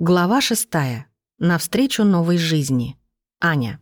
Глава шестая. Навстречу новой жизни. Аня.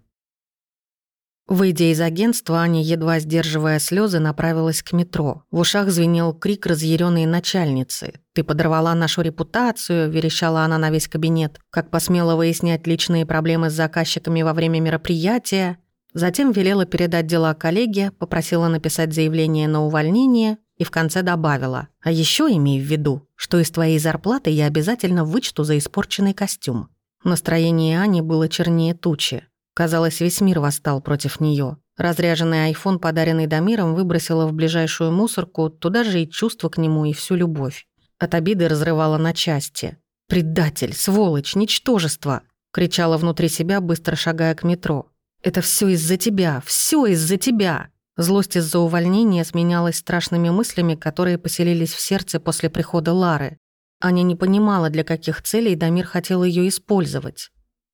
Выйдя из агентства, Аня, едва сдерживая слезы, направилась к метро. В ушах звенел крик разъяренной начальницы. «Ты подорвала нашу репутацию», – верещала она на весь кабинет. «Как посмела выяснять личные проблемы с заказчиками во время мероприятия?» Затем велела передать дела коллеге, попросила написать заявление на увольнение, и в конце добавила. «А еще имей в виду, что из твоей зарплаты я обязательно вычту за испорченный костюм». Настроение Ани было чернее тучи. Казалось, весь мир восстал против нее. Разряженный айфон, подаренный Дамиром, выбросила в ближайшую мусорку, туда же и чувство к нему, и всю любовь. От обиды разрывала на части. «Предатель! Сволочь! Ничтожество!» кричала внутри себя, быстро шагая к метро. «Это все из-за тебя! Все из-за тебя!» Злость из-за увольнения сменялась страшными мыслями, которые поселились в сердце после прихода Лары. Аня не понимала, для каких целей Дамир хотел ее использовать.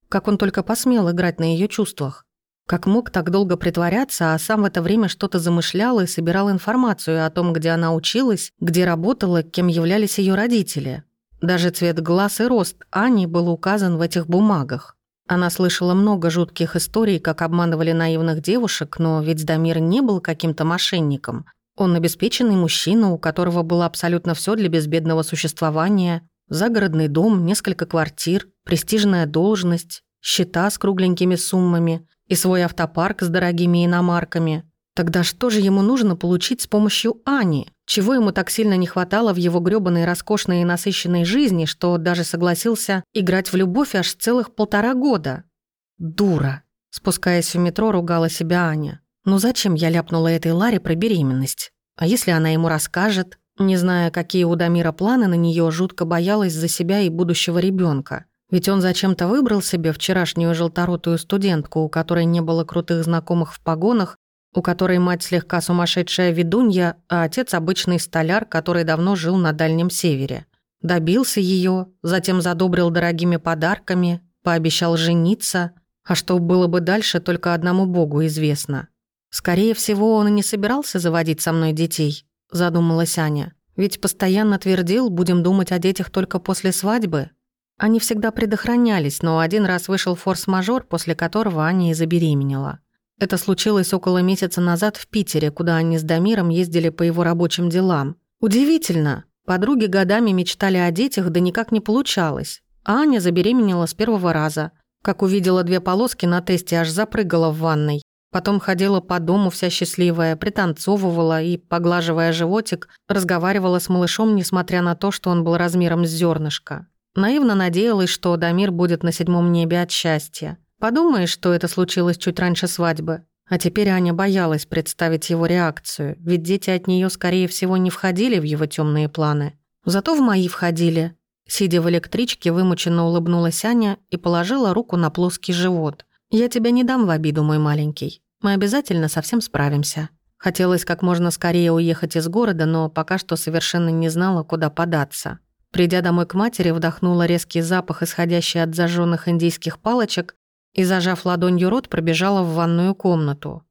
Как он только посмел играть на ее чувствах. Как мог так долго притворяться, а сам в это время что-то замышлял и собирал информацию о том, где она училась, где работала, кем являлись ее родители. Даже цвет глаз и рост Ани был указан в этих бумагах. Она слышала много жутких историй, как обманывали наивных девушек, но ведь Дамир не был каким-то мошенником. Он обеспеченный мужчина, у которого было абсолютно все для безбедного существования. Загородный дом, несколько квартир, престижная должность, счета с кругленькими суммами и свой автопарк с дорогими иномарками. Тогда что же ему нужно получить с помощью Ани? Чего ему так сильно не хватало в его грёбаной, роскошной и насыщенной жизни, что даже согласился играть в любовь аж целых полтора года? Дура. Спускаясь в метро, ругала себя Аня. «Ну зачем я ляпнула этой Ларе про беременность? А если она ему расскажет?» Не зная, какие у Дамира планы на нее, жутко боялась за себя и будущего ребенка. Ведь он зачем-то выбрал себе вчерашнюю желторотую студентку, у которой не было крутых знакомых в погонах у которой мать слегка сумасшедшая ведунья, а отец обычный столяр, который давно жил на Дальнем Севере. Добился ее, затем задобрил дорогими подарками, пообещал жениться, а что было бы дальше, только одному богу известно. «Скорее всего, он и не собирался заводить со мной детей», – задумалась Аня. «Ведь постоянно твердил, будем думать о детях только после свадьбы». Они всегда предохранялись, но один раз вышел форс-мажор, после которого Аня и забеременела. Это случилось около месяца назад в Питере, куда они с Дамиром ездили по его рабочим делам. Удивительно! Подруги годами мечтали о детях, да никак не получалось. А Аня забеременела с первого раза. Как увидела две полоски на тесте, аж запрыгала в ванной. Потом ходила по дому вся счастливая, пританцовывала и, поглаживая животик, разговаривала с малышом, несмотря на то, что он был размером с зернышко. Наивно надеялась, что Дамир будет на седьмом небе от счастья. Подумаешь, что это случилось чуть раньше свадьбы. А теперь Аня боялась представить его реакцию, ведь дети от нее, скорее всего, не входили в его темные планы. Зато в мои входили. Сидя в электричке, вымученно улыбнулась Аня и положила руку на плоский живот. «Я тебя не дам в обиду, мой маленький. Мы обязательно совсем справимся». Хотелось как можно скорее уехать из города, но пока что совершенно не знала, куда податься. Придя домой к матери, вдохнула резкий запах, исходящий от зажженных индийских палочек, и, зажав ладонью рот, пробежала в ванную комнату.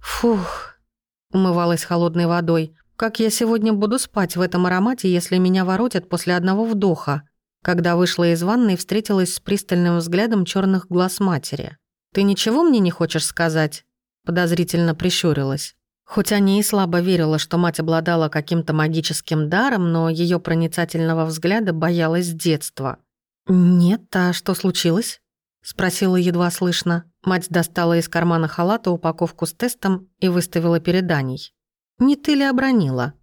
«Фух!» – умывалась холодной водой. «Как я сегодня буду спать в этом аромате, если меня воротят после одного вдоха?» Когда вышла из ванной, встретилась с пристальным взглядом черных глаз матери. «Ты ничего мне не хочешь сказать?» – подозрительно прищурилась. Хоть они и слабо верила, что мать обладала каким-то магическим даром, но ее проницательного взгляда боялась с детства. «Нет, а что случилось?» Спросила едва слышно. Мать достала из кармана халата упаковку с тестом и выставила перед Аней. «Не ты ли обронила?»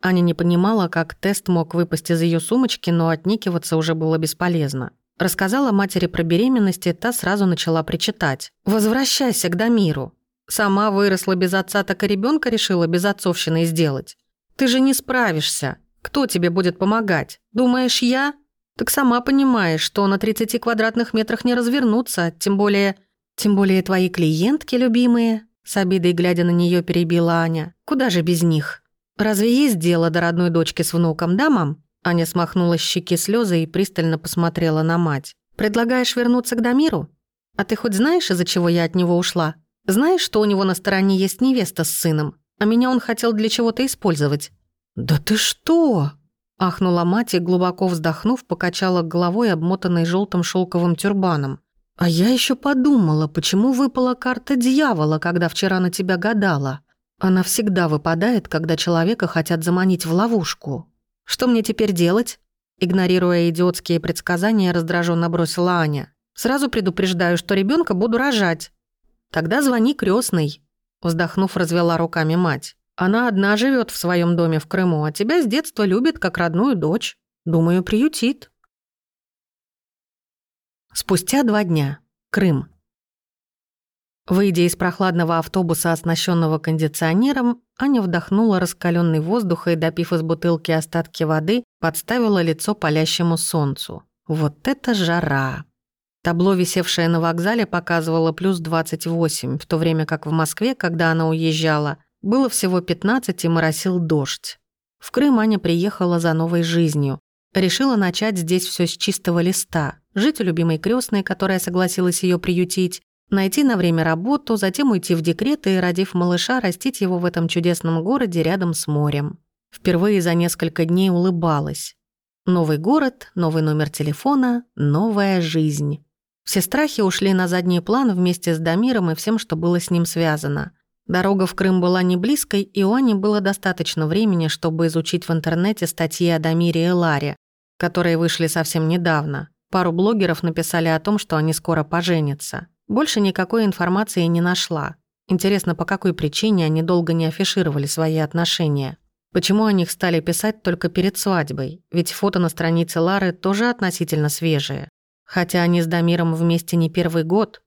Аня не понимала, как тест мог выпасть из ее сумочки, но отникиваться уже было бесполезно. Рассказала матери про беременность, и та сразу начала причитать. «Возвращайся к Дамиру! Сама выросла без отца, так и ребенка решила без отцовщины сделать. Ты же не справишься! Кто тебе будет помогать? Думаешь, я?» Так сама понимаешь, что на 30 квадратных метрах не развернуться, тем более... Тем более твои клиентки, любимые, с обидой глядя на нее перебила Аня. Куда же без них? Разве есть дело до родной дочки с внуком, да, мам? Аня смахнула с щеки слезы и пристально посмотрела на мать. «Предлагаешь вернуться к Дамиру? А ты хоть знаешь, из-за чего я от него ушла? Знаешь, что у него на стороне есть невеста с сыном? А меня он хотел для чего-то использовать». «Да ты что?» Ахнула мать и, глубоко вздохнув, покачала головой, обмотанной желтым шелковым тюрбаном. «А я еще подумала, почему выпала карта дьявола, когда вчера на тебя гадала? Она всегда выпадает, когда человека хотят заманить в ловушку. Что мне теперь делать?» Игнорируя идиотские предсказания, раздраженно бросила Аня. «Сразу предупреждаю, что ребенка буду рожать. Тогда звони крестный. Вздохнув, развела руками мать. Она одна живет в своем доме в Крыму, а тебя с детства любит как родную дочь. Думаю, приютит. Спустя два дня. Крым. Выйдя из прохладного автобуса, оснащенного кондиционером, Аня вдохнула раскаленный воздух и, допив из бутылки остатки воды, подставила лицо палящему солнцу. Вот это жара! Табло, висевшее на вокзале, показывало плюс 28, в то время как в Москве, когда она уезжала, было всего 15 и моросил дождь. В Крым Аня приехала за новой жизнью. Решила начать здесь все с чистого листа. Жить у любимой крестной, которая согласилась ее приютить, найти на время работу, затем уйти в декрет и, родив малыша, растить его в этом чудесном городе рядом с морем. Впервые за несколько дней улыбалась. Новый город, новый номер телефона, новая жизнь. Все страхи ушли на задний план вместе с Дамиром и всем, что было с ним связано – Дорога в Крым была не близкой, и у Ани было достаточно времени, чтобы изучить в интернете статьи о Дамире и Ларе, которые вышли совсем недавно. Пару блогеров написали о том, что они скоро поженятся. Больше никакой информации не нашла. Интересно, по какой причине они долго не афишировали свои отношения. Почему о них стали писать только перед свадьбой? Ведь фото на странице Лары тоже относительно свежие. Хотя они с Дамиром вместе не первый год.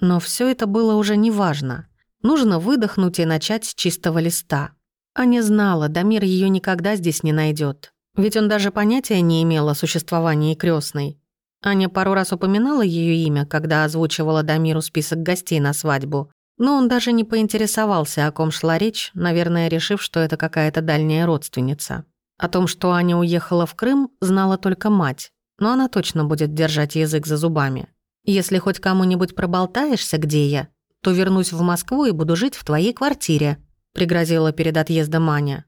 Но все это было уже неважно. важно. Нужно выдохнуть и начать с чистого листа. Аня знала, Дамир ее никогда здесь не найдет, ведь он даже понятия не имел о существовании крестной. Аня пару раз упоминала ее имя, когда озвучивала Дамиру список гостей на свадьбу, но он даже не поинтересовался, о ком шла речь, наверное, решив, что это какая-то дальняя родственница. О том, что Аня уехала в Крым, знала только мать, но она точно будет держать язык за зубами. «Если хоть кому-нибудь проболтаешься, где я, то вернусь в Москву и буду жить в твоей квартире», — пригрозила перед отъездом Аня.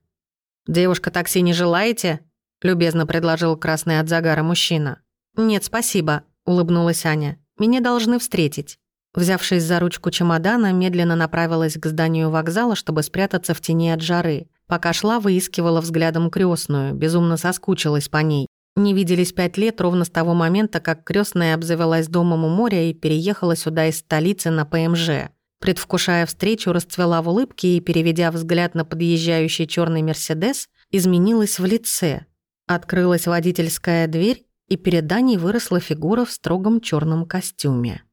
«Девушка, такси не желаете?» — любезно предложил красный от загара мужчина. «Нет, спасибо», — улыбнулась Аня. «Меня должны встретить». Взявшись за ручку чемодана, медленно направилась к зданию вокзала, чтобы спрятаться в тени от жары. Пока шла, выискивала взглядом крестную, безумно соскучилась по ней. Не виделись пять лет ровно с того момента, как крестная обзавелась домом у моря и переехала сюда из столицы на ПМЖ. Предвкушая встречу, расцвела в улыбке и, переведя взгляд на подъезжающий черный «Мерседес», изменилась в лице. Открылась водительская дверь, и перед Аней выросла фигура в строгом черном костюме.